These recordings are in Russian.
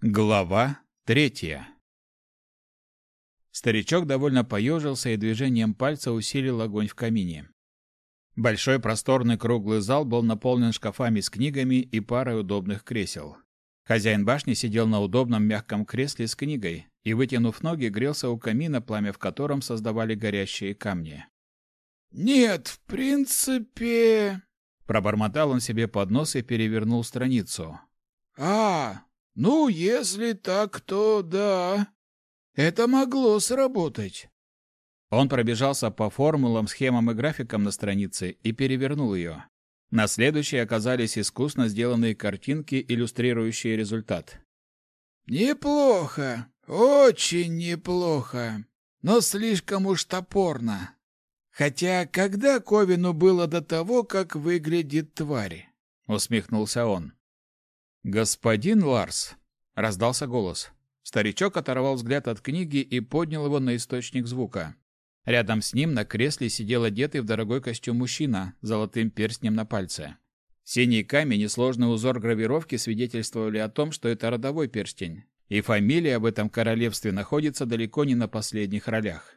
Глава третья. Старичок довольно поежился и движением пальца усилил огонь в камине. Большой просторный круглый зал был наполнен шкафами с книгами и парой удобных кресел. Хозяин башни сидел на удобном мягком кресле с книгой и, вытянув ноги, грелся у камина, пламя в котором создавали горящие камни. «Нет, в принципе...» Пробормотал он себе под нос и перевернул страницу. «А, ну, если так, то да. Это могло сработать. Он пробежался по формулам, схемам и графикам на странице и перевернул ее. На следующей оказались искусно сделанные картинки, иллюстрирующие результат. Неплохо, очень неплохо, но слишком уж топорно. Хотя когда Ковину было до того, как выглядит тварь? Усмехнулся он. «Господин Ларс!» — раздался голос. Старичок оторвал взгляд от книги и поднял его на источник звука. Рядом с ним на кресле сидел одетый в дорогой костюм мужчина с золотым перстнем на пальце. Синий камень и сложный узор гравировки свидетельствовали о том, что это родовой перстень, и фамилия об этом королевстве находится далеко не на последних ролях.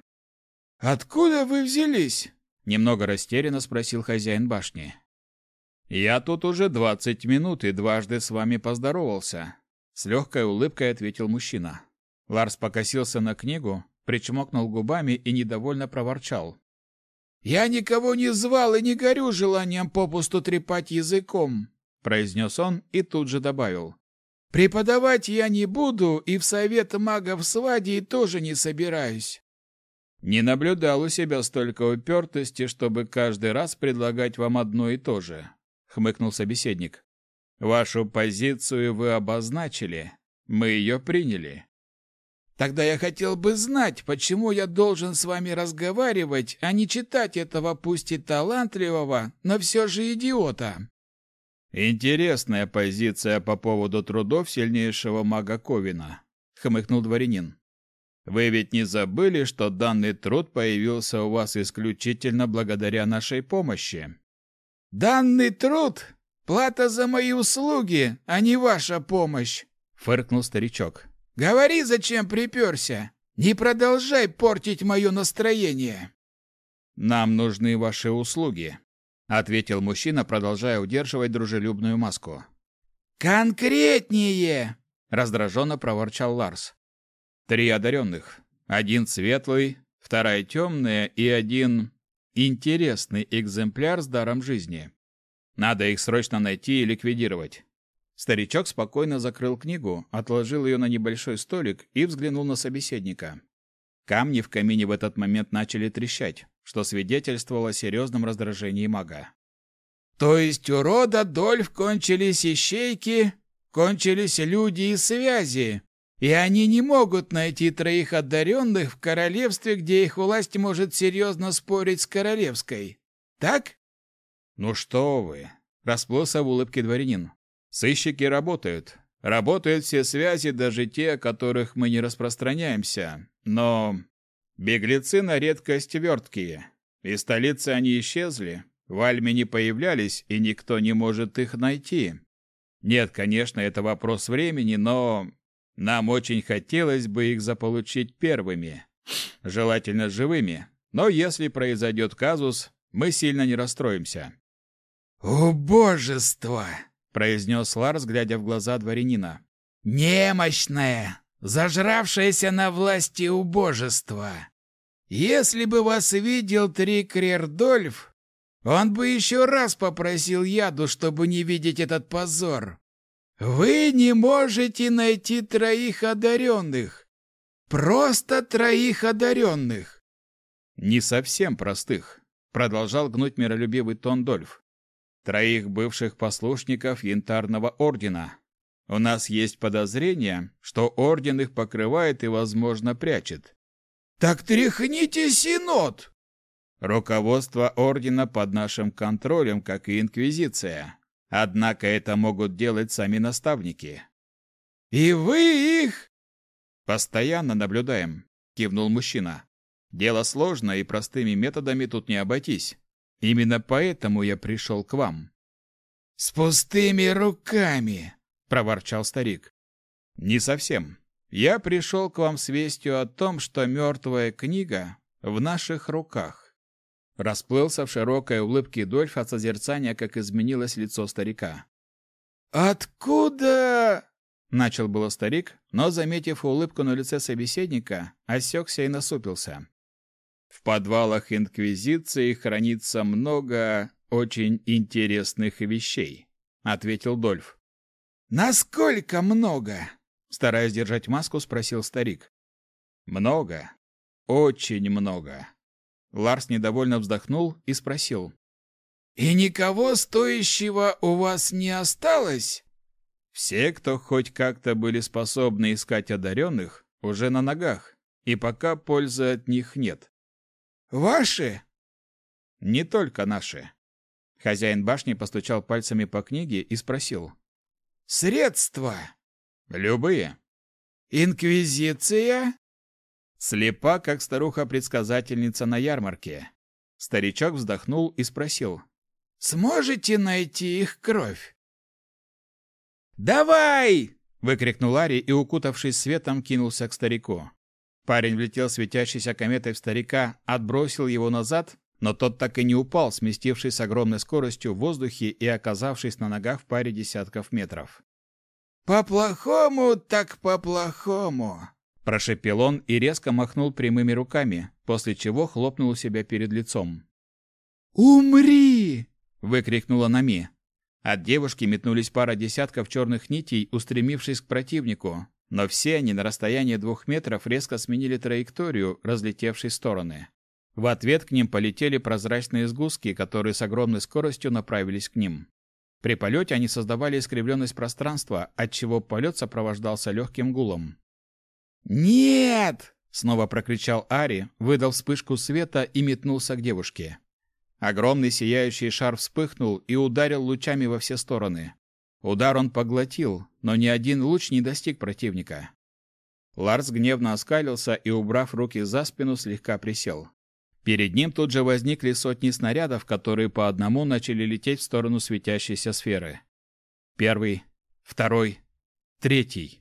«Откуда вы взялись?» — немного растерянно спросил хозяин башни. «Я тут уже двадцать минут и дважды с вами поздоровался», — с легкой улыбкой ответил мужчина. Ларс покосился на книгу, причмокнул губами и недовольно проворчал. «Я никого не звал и не горю желанием попусту трепать языком», — произнес он и тут же добавил. «Преподавать я не буду и в совет магов свадьи тоже не собираюсь». Не наблюдал у себя столько упертости, чтобы каждый раз предлагать вам одно и то же хмыкнул собеседник. Вашу позицию вы обозначили, мы ее приняли. Тогда я хотел бы знать, почему я должен с вами разговаривать, а не читать этого пусть и талантливого, но все же идиота. Интересная позиция по поводу трудов сильнейшего мага Ковина, хмыкнул дворянин. Вы ведь не забыли, что данный труд появился у вас исключительно благодаря нашей помощи? «Данный труд — плата за мои услуги, а не ваша помощь!» — фыркнул старичок. «Говори, зачем приперся! Не продолжай портить мое настроение!» «Нам нужны ваши услуги», — ответил мужчина, продолжая удерживать дружелюбную маску. «Конкретнее!» — раздраженно проворчал Ларс. «Три одаренных. Один светлый, вторая темная и один Интересный экземпляр с даром жизни. Надо их срочно найти и ликвидировать. Старичок спокойно закрыл книгу, отложил ее на небольшой столик и взглянул на собеседника. Камни в камине в этот момент начали трещать, что свидетельствовало о серьезном раздражении мага. «То есть у рода Дольф кончились ищейки, кончились люди и связи, и они не могут найти троих одаренных в королевстве, где их власть может серьезно спорить с королевской. Так? Ну что вы, расплылся в улыбке дворянин. Сыщики работают. Работают все связи, даже те, о которых мы не распространяемся. Но беглецы на редкость верткие. Из столицы они исчезли, в Альме не появлялись, и никто не может их найти. Нет, конечно, это вопрос времени, но нам очень хотелось бы их заполучить первыми, желательно живыми, но если произойдет казус, мы сильно не расстроимся. «Убожество!» — произнес Ларс, глядя в глаза дворянина. «Немощное, зажравшееся на власти убожество! Если бы вас видел Трикрер Дольф, он бы еще раз попросил яду, чтобы не видеть этот позор. Вы не можете найти троих одаренных. Просто троих одаренных. Не совсем простых, продолжал гнуть миролюбивый тон Дольф. Троих бывших послушников Янтарного ордена. У нас есть подозрение, что орден их покрывает и, возможно, прячет. Так тряхните синод. Руководство ордена под нашим контролем, как и инквизиция. Однако это могут делать сами наставники. И вы их постоянно наблюдаем, кивнул мужчина. Дело сложное и простыми методами тут не обойтись. Именно поэтому я пришел к вам. С пустыми руками, проворчал старик. Не совсем. Я пришел к вам с вестью о том, что мертвая книга в наших руках. Расплылся в широкой улыбке Дольф от созерцания, как изменилось лицо старика. «Откуда?» — начал было старик, но, заметив улыбку на лице собеседника, осекся и насупился. «В подвалах Инквизиции хранится много очень интересных вещей», — ответил Дольф. «Насколько много?» Стараясь держать маску, спросил старик. «Много. Очень много». Ларс недовольно вздохнул и спросил. «И никого стоящего у вас не осталось?» Все, кто хоть как-то были способны искать одаренных, уже на ногах, и пока пользы от них нет. «Ваши?» «Не только наши». Хозяин башни постучал пальцами по книге и спросил. «Средства?» «Любые». «Инквизиция?» Слепа, как старуха-предсказательница на ярмарке. Старичок вздохнул и спросил. «Сможете найти их кровь?» «Давай!» — выкрикнул Ари и, укутавшись светом, кинулся к старику. Парень влетел светящейся кометой в старика, отбросил его назад, но тот так и не упал, сместившись с огромной скоростью в воздухе и оказавшись на ногах в паре десятков метров. «По-плохому так по-плохому!» Прошепел он и резко махнул прямыми руками, после чего хлопнул себя перед лицом. «Умри!» — выкрикнула Нами. От девушки метнулись пара десятков черных нитей, устремившись к противнику, но все они на расстоянии двух метров резко сменили траекторию, разлетевшись в стороны. В ответ к ним полетели прозрачные сгустки, которые с огромной скоростью направились к ним. При полете они создавали искривленность пространства, отчего полет сопровождался легким гулом. «Нет!» — снова прокричал Ари, выдал вспышку света и метнулся к девушке. Огромный сияющий шар вспыхнул и ударил лучами во все стороны. Удар он поглотил, но ни один луч не достиг противника. Ларс гневно оскалился и, убрав руки за спину, слегка присел. Перед ним тут же возникли сотни снарядов, которые по одному начали лететь в сторону светящейся сферы. Первый, второй, третий.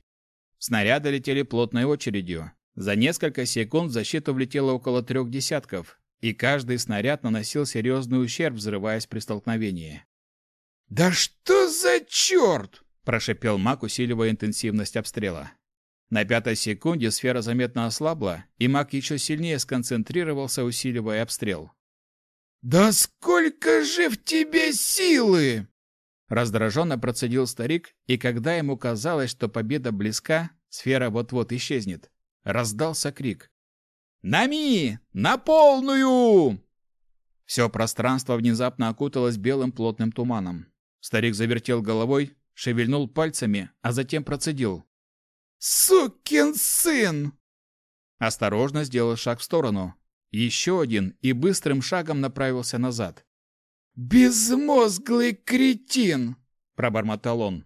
Снаряды летели плотной очередью. За несколько секунд в защиту влетело около трех десятков, и каждый снаряд наносил серьезный ущерб, взрываясь при столкновении. «Да что за черт!» – прошипел маг, усиливая интенсивность обстрела. На пятой секунде сфера заметно ослабла, и маг еще сильнее сконцентрировался, усиливая обстрел. «Да сколько же в тебе силы!» Раздраженно процедил старик, и когда ему казалось, что победа близка, сфера вот-вот исчезнет, раздался крик. «Нами! На полную!» Все пространство внезапно окуталось белым плотным туманом. Старик завертел головой, шевельнул пальцами, а затем процедил. «Сукин сын!» Осторожно сделал шаг в сторону. Еще один и быстрым шагом направился назад. «Безмозглый кретин!» – пробормотал он.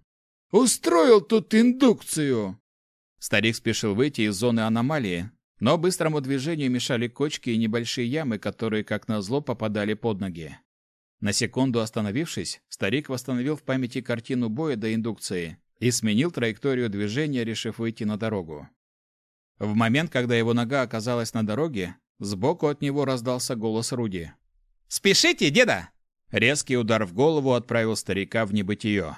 «Устроил тут индукцию!» Старик спешил выйти из зоны аномалии, но быстрому движению мешали кочки и небольшие ямы, которые, как назло, попадали под ноги. На секунду остановившись, старик восстановил в памяти картину боя до индукции и сменил траекторию движения, решив выйти на дорогу. В момент, когда его нога оказалась на дороге, сбоку от него раздался голос Руди. «Спешите, деда!» Резкий удар в голову отправил старика в небытие.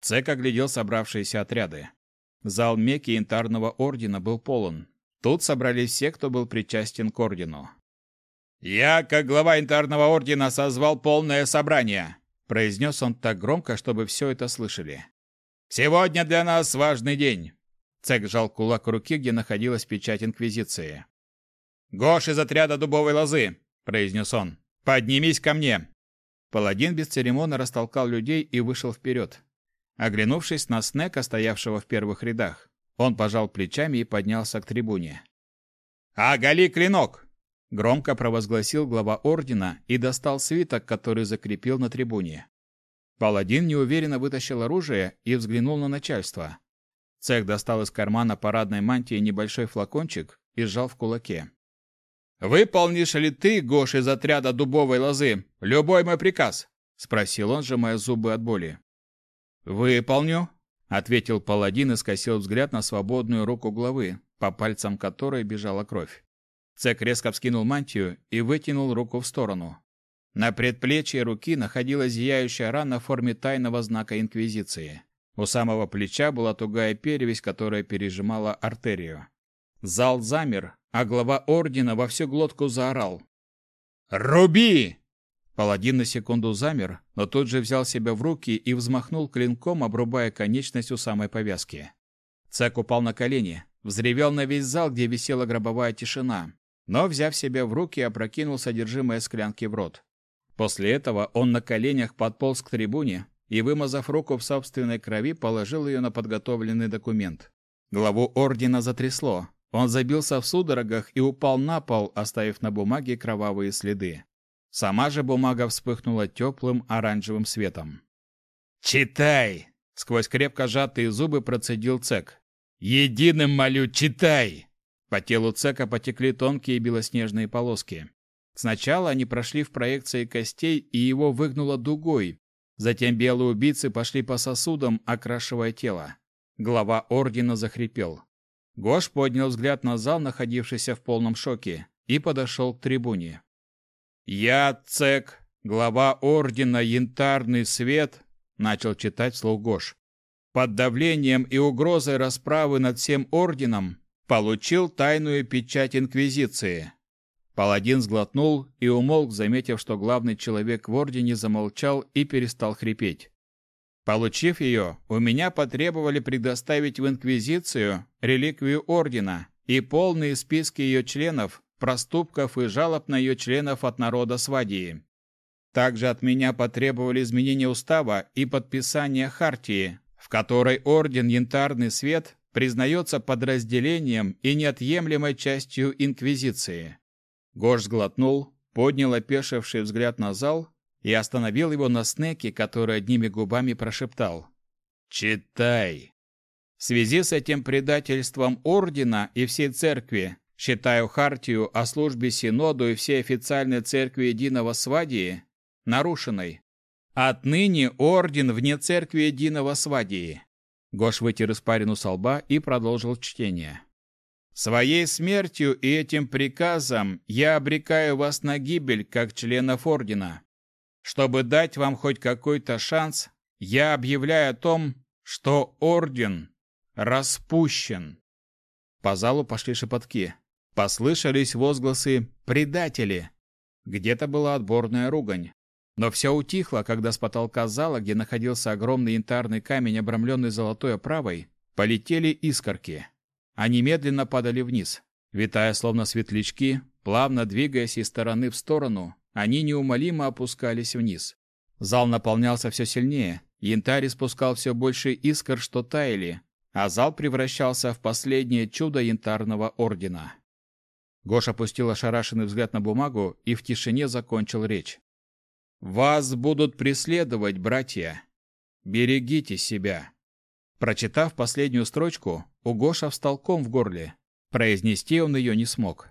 Цек оглядел собравшиеся отряды. Зал Меки Янтарного Ордена был полон. Тут собрались все, кто был причастен к Ордену. «Я, как глава Янтарного Ордена, созвал полное собрание», произнес он так громко, чтобы все это слышали. «Сегодня для нас важный день». Цек сжал кулак руки, где находилась печать Инквизиции. «Гош из отряда Дубовой Лозы», — произнес он. «Поднимись ко мне!» Паладин без церемона растолкал людей и вышел вперед. Оглянувшись на Снека, стоявшего в первых рядах, он пожал плечами и поднялся к трибуне. «Оголи клинок!» — громко провозгласил глава ордена и достал свиток, который закрепил на трибуне. Паладин неуверенно вытащил оружие и взглянул на начальство. Цех достал из кармана парадной мантии небольшой флакончик и сжал в кулаке. «Выполнишь ли ты, Гош из отряда дубовой лозы, любой мой приказ?» — спросил он, сжимая зубы от боли. «Выполню», — ответил паладин и скосил взгляд на свободную руку главы, по пальцам которой бежала кровь. Цек резко вскинул мантию и вытянул руку в сторону. На предплечье руки находилась зияющая рана в форме тайного знака Инквизиции. У самого плеча была тугая перевязь, которая пережимала артерию. Зал замер, а глава ордена во всю глотку заорал. «Руби!» Паладин на секунду замер, но тут же взял себя в руки и взмахнул клинком, обрубая конечность у самой повязки. Цек упал на колени, взревел на весь зал, где висела гробовая тишина, но, взяв себя в руки, опрокинул содержимое склянки в рот. После этого он на коленях подполз к трибуне и, вымазав руку в собственной крови, положил ее на подготовленный документ. Главу ордена затрясло. Он забился в судорогах и упал на пол, оставив на бумаге кровавые следы. Сама же бумага вспыхнула теплым оранжевым светом. «Читай!» — сквозь крепко сжатые зубы процедил Цек. «Единым молю, читай!» По телу Цека потекли тонкие белоснежные полоски. Сначала они прошли в проекции костей, и его выгнуло дугой. Затем белые убийцы пошли по сосудам, окрашивая тело. Глава ордена захрипел. Гош поднял взгляд на зал, находившийся в полном шоке, и подошел к трибуне. «Я, Цек, глава ордена Янтарный Свет», — начал читать вслух Гош, «под давлением и угрозой расправы над всем орденом получил тайную печать Инквизиции». Паладин сглотнул и умолк, заметив, что главный человек в ордене замолчал и перестал хрипеть. Получив ее, у меня потребовали предоставить в Инквизицию реликвию ордена и полные списки ее членов, проступков и жалоб на ее членов от народа Свадии. Также от меня потребовали изменения устава и подписания хартии, в которой Орден Янтарный Свет признается подразделением и неотъемлемой частью Инквизиции. Гош сглотнул, поднял опешивший взгляд на зал и остановил его на снеке, который одними губами прошептал. «Читай!» В связи с этим предательством Ордена и всей Церкви Считаю хартию о службе Синоду и всей официальной церкви Единого Свадии нарушенной. Отныне орден вне церкви Единого Свадии. Гош вытер испарину со лба и продолжил чтение. Своей смертью и этим приказом я обрекаю вас на гибель как членов ордена. Чтобы дать вам хоть какой-то шанс, я объявляю о том, что орден распущен. По залу пошли шепотки. Послышались возгласы «предатели». Где-то была отборная ругань. Но все утихло, когда с потолка зала, где находился огромный янтарный камень, обрамленный золотой оправой, полетели искорки. Они медленно падали вниз. Витая словно светлячки, плавно двигаясь из стороны в сторону, они неумолимо опускались вниз. Зал наполнялся все сильнее, янтарь испускал все больше искр, что таяли, а зал превращался в последнее чудо янтарного ордена. Гош опустил ошарашенный взгляд на бумагу и в тишине закончил речь. «Вас будут преследовать, братья. Берегите себя». Прочитав последнюю строчку, у Гоша встал ком в горле. Произнести он ее не смог.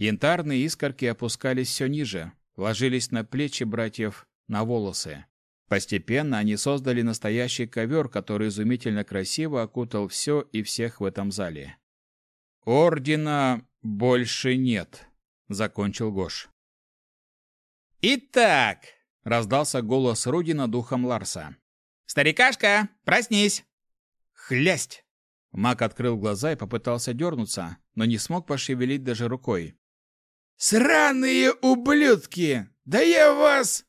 Янтарные искорки опускались все ниже, ложились на плечи братьев, на волосы. Постепенно они создали настоящий ковер, который изумительно красиво окутал все и всех в этом зале. Ордена больше нет, закончил Гош. Итак, раздался голос Руди над духом Ларса. Старикашка, проснись. Хлясть. Мак открыл глаза и попытался дернуться, но не смог пошевелить даже рукой. «Сраные ублюдки! Да я вас!»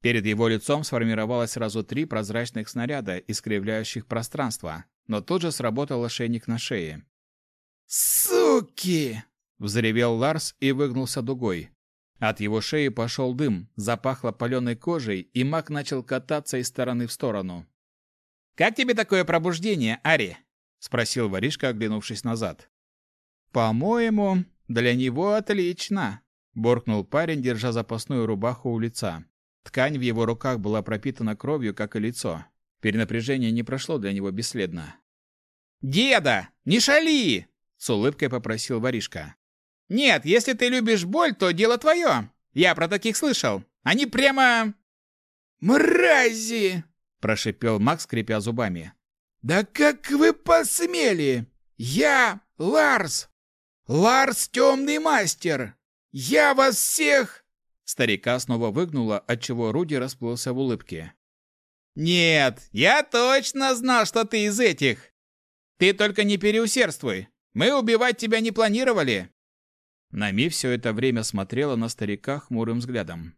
Перед его лицом сформировалось сразу три прозрачных снаряда, искривляющих пространство, но тут же сработал ошейник на шее. «Суки!» — взревел Ларс и выгнулся дугой. От его шеи пошел дым, запахло паленой кожей, и маг начал кататься из стороны в сторону. «Как тебе такое пробуждение, Ари?» — спросил воришка, оглянувшись назад. «По-моему, для него отлично», — буркнул парень, держа запасную рубаху у лица. Ткань в его руках была пропитана кровью, как и лицо. Перенапряжение не прошло для него бесследно. «Деда, не шали!» с улыбкой попросил воришка. Нет, если ты любишь боль, то дело твое. Я про таких слышал. Они прямо мрази, прошипел Макс, скрипя зубами. «Да как вы посмели! Я Ларс! Ларс Темный Мастер! Я вас всех!» Старика снова выгнуло, отчего Руди расплылся в улыбке. «Нет, я точно знал, что ты из этих! Ты только не переусердствуй! Мы убивать тебя не планировали!» Нами все это время смотрела на старика хмурым взглядом.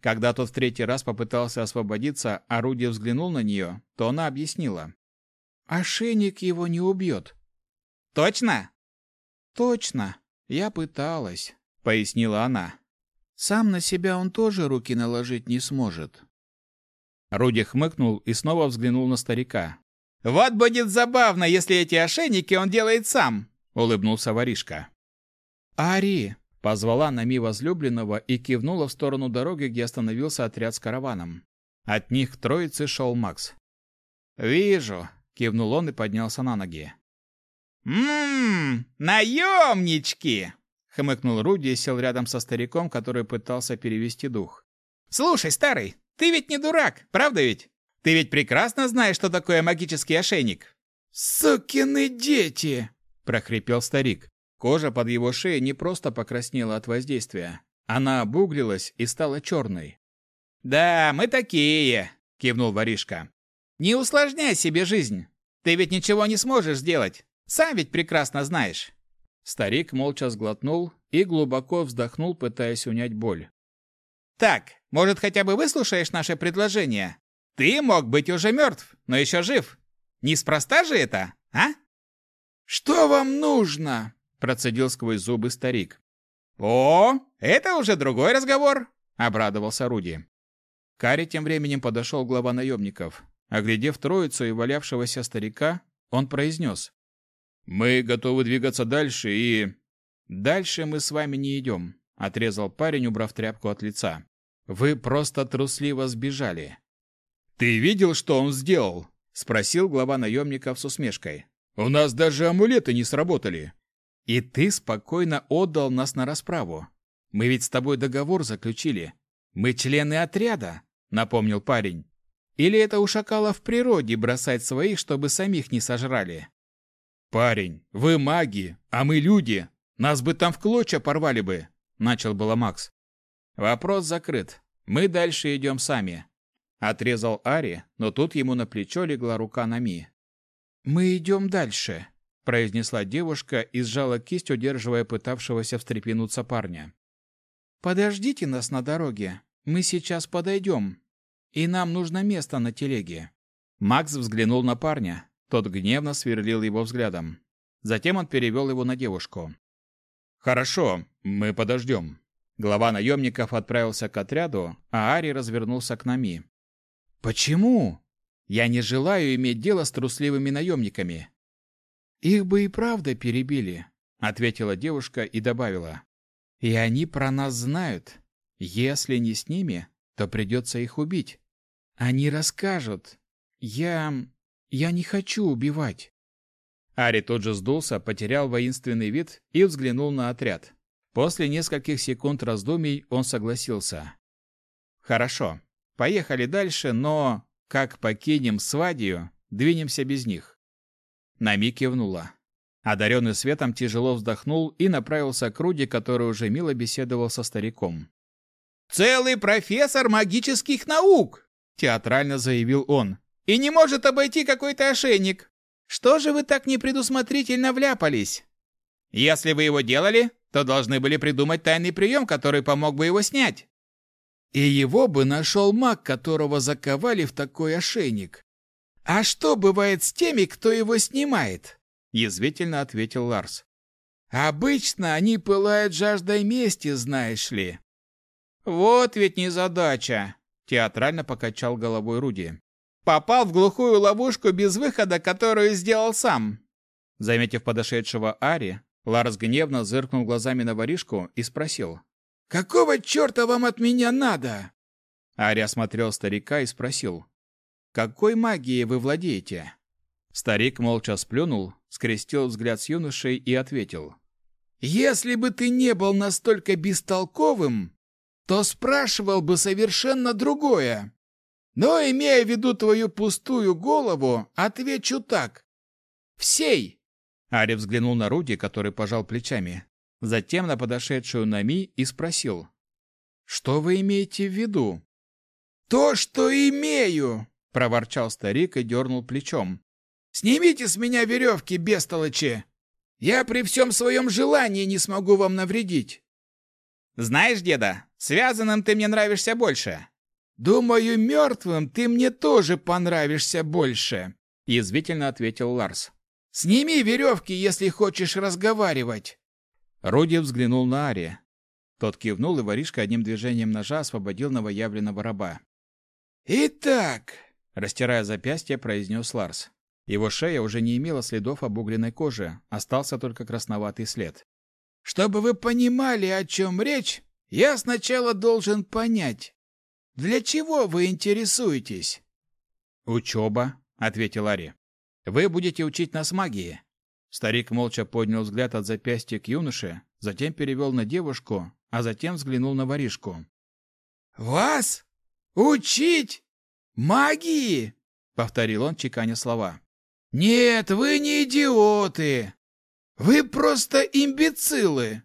Когда тот в третий раз попытался освободиться, а Руди взглянул на нее, то она объяснила. «Ошейник его не убьет». «Точно?» «Точно. Я пыталась», — пояснила она. «Сам на себя он тоже руки наложить не сможет». Руди хмыкнул и снова взглянул на старика. «Вот будет забавно, если эти ошейники он делает сам», — улыбнулся воришка. «Ари!» — позвала Нами возлюбленного и кивнула в сторону дороги, где остановился отряд с караваном. От них к шел Макс. «Вижу», — кивнул он и поднялся на ноги. «Ммм, наемнички!» — хмыкнул Руди и сел рядом со стариком, который пытался перевести дух. «Слушай, старый, ты ведь не дурак, правда ведь? Ты ведь прекрасно знаешь, что такое магический ошейник». «Сукины дети!» – прохрипел старик. Кожа под его шеей не просто покраснела от воздействия. Она обуглилась и стала черной. «Да, мы такие!» – кивнул воришка. «Не усложняй себе жизнь. Ты ведь ничего не сможешь сделать. Сам ведь прекрасно знаешь». Старик молча сглотнул и глубоко вздохнул, пытаясь унять боль. «Так, может, хотя бы выслушаешь наше предложение? Ты мог быть уже мертв, но еще жив. Неспроста же это, а? Что вам нужно? Процедил сквозь зубы старик. О, это уже другой разговор, обрадовался Руди. Кари тем временем подошел глава наемников. Оглядев троицу и валявшегося старика, он произнес. «Мы готовы двигаться дальше и...» «Дальше мы с вами не идем», — отрезал парень, убрав тряпку от лица. «Вы просто трусливо сбежали. «Ты видел, что он сделал?» — спросил глава наемников с усмешкой. «У нас даже амулеты не сработали». «И ты спокойно отдал нас на расправу. Мы ведь с тобой договор заключили. Мы члены отряда», — напомнил парень. «Или это у шакала в природе бросать своих, чтобы самих не сожрали?» «Парень, вы маги, а мы люди. Нас бы там в клочья порвали бы», — начал было Макс. «Вопрос закрыт. Мы дальше идем сами. Отрезал Ари, но тут ему на плечо легла рука Нами. «Мы идем дальше», — произнесла девушка и сжала кисть, удерживая пытавшегося встрепенуться парня. «Подождите нас на дороге. Мы сейчас подойдем. И нам нужно место на телеге». Макс взглянул на парня. Тот гневно сверлил его взглядом. Затем он перевел его на девушку. «Хорошо, мы подождем». Глава наемников отправился к отряду, а Ари развернулся к Нами. Почему? Я не желаю иметь дело с трусливыми наемниками. Их бы и правда перебили, ответила девушка и добавила. И они про нас знают. Если не с ними, то придется их убить. Они расскажут. Я... я не хочу убивать. Ари тут же сдулся, потерял воинственный вид и взглянул на отряд. После нескольких секунд раздумий он согласился. «Хорошо. Поехали дальше, но, как покинем свадью, двинемся без них. Нами кивнула. Одаренный светом тяжело вздохнул и направился к Руди, который уже мило беседовал со стариком. «Целый профессор магических наук!» – театрально заявил он. «И не может обойти какой-то ошейник! Что же вы так непредусмотрительно вляпались? Если вы его делали, то должны были придумать тайный прием, который помог бы его снять. И его бы нашел маг, которого заковали в такой ошейник. А что бывает с теми, кто его снимает? Язвительно ответил Ларс. Обычно они пылают жаждой мести, знаешь ли. Вот ведь незадача, театрально покачал головой Руди. Попал в глухую ловушку без выхода, которую сделал сам. Заметив подошедшего Ари, Ларс гневно зыркнул глазами на воришку и спросил: Какого черта вам от меня надо? Ари осмотрел старика и спросил. Какой магией вы владеете? Старик молча сплюнул, скрестил взгляд с юношей и ответил. Если бы ты не был настолько бестолковым, то спрашивал бы совершенно другое. Но, имея в виду твою пустую голову, отвечу так. Всей!» Ари взглянул на Руди, который пожал плечами. Затем на подошедшую Нами и спросил. «Что вы имеете в виду?» «То, что имею!» — проворчал старик и дернул плечом. «Снимите с меня веревки, бестолочи! Я при всем своем желании не смогу вам навредить!» «Знаешь, деда, связанным ты мне нравишься больше!» «Думаю, мертвым ты мне тоже понравишься больше!» — язвительно ответил Ларс. «Сними веревки, если хочешь разговаривать!» Руди взглянул на Ари. Тот кивнул, и воришка одним движением ножа освободил новоявленного раба. «Итак», — растирая запястье, произнес Ларс. Его шея уже не имела следов обугленной кожи, остался только красноватый след. «Чтобы вы понимали, о чем речь, я сначала должен понять, для чего вы интересуетесь?» «Учеба», — ответил Ари. «Вы будете учить нас магии». Старик молча поднял взгляд от запястья к юноше, затем перевел на девушку, а затем взглянул на воришку. «Вас? Учить? Магии?» — повторил он, чеканя слова. «Нет, вы не идиоты. Вы просто имбецилы.